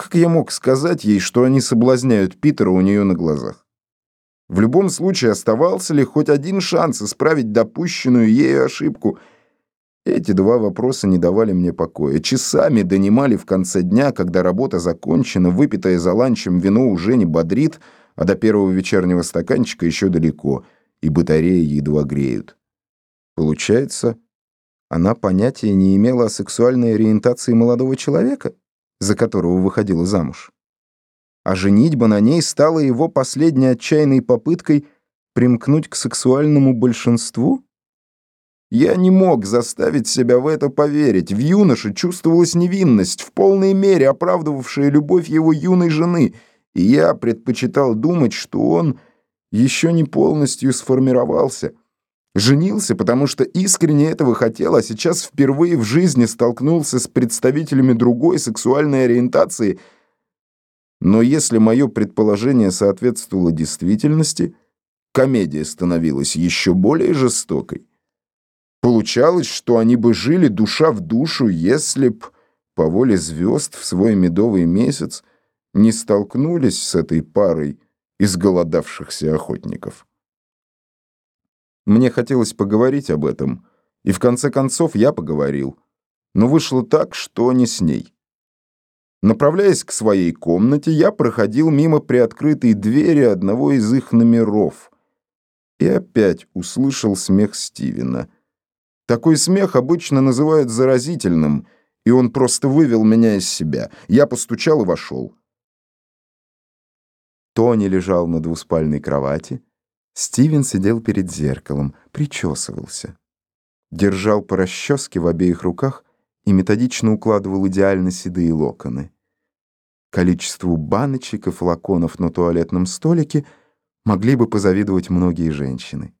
Как я мог сказать ей, что они соблазняют Питера у нее на глазах? В любом случае, оставался ли хоть один шанс исправить допущенную ею ошибку? Эти два вопроса не давали мне покоя. Часами донимали в конце дня, когда работа закончена, выпитое за ланчем вино уже не бодрит, а до первого вечернего стаканчика еще далеко, и батареи едва греют. Получается, она понятия не имела о сексуальной ориентации молодого человека? За которого выходила замуж. А женитьба на ней стала его последней отчаянной попыткой примкнуть к сексуальному большинству? Я не мог заставить себя в это поверить. В юноше чувствовалась невинность, в полной мере оправдывавшая любовь его юной жены, и я предпочитал думать, что он еще не полностью сформировался — Женился, потому что искренне этого хотел, а сейчас впервые в жизни столкнулся с представителями другой сексуальной ориентации. Но если мое предположение соответствовало действительности, комедия становилась еще более жестокой. Получалось, что они бы жили душа в душу, если б, по воле звезд, в свой медовый месяц не столкнулись с этой парой изголодавшихся охотников. Мне хотелось поговорить об этом, и в конце концов я поговорил. Но вышло так, что не с ней. Направляясь к своей комнате, я проходил мимо приоткрытой двери одного из их номеров. И опять услышал смех Стивена. Такой смех обычно называют заразительным, и он просто вывел меня из себя. Я постучал и вошел. Тони лежал на двуспальной кровати, Стивен сидел перед зеркалом, причесывался. Держал по расческе в обеих руках и методично укладывал идеально седые локоны. Количеству баночек и флаконов на туалетном столике могли бы позавидовать многие женщины.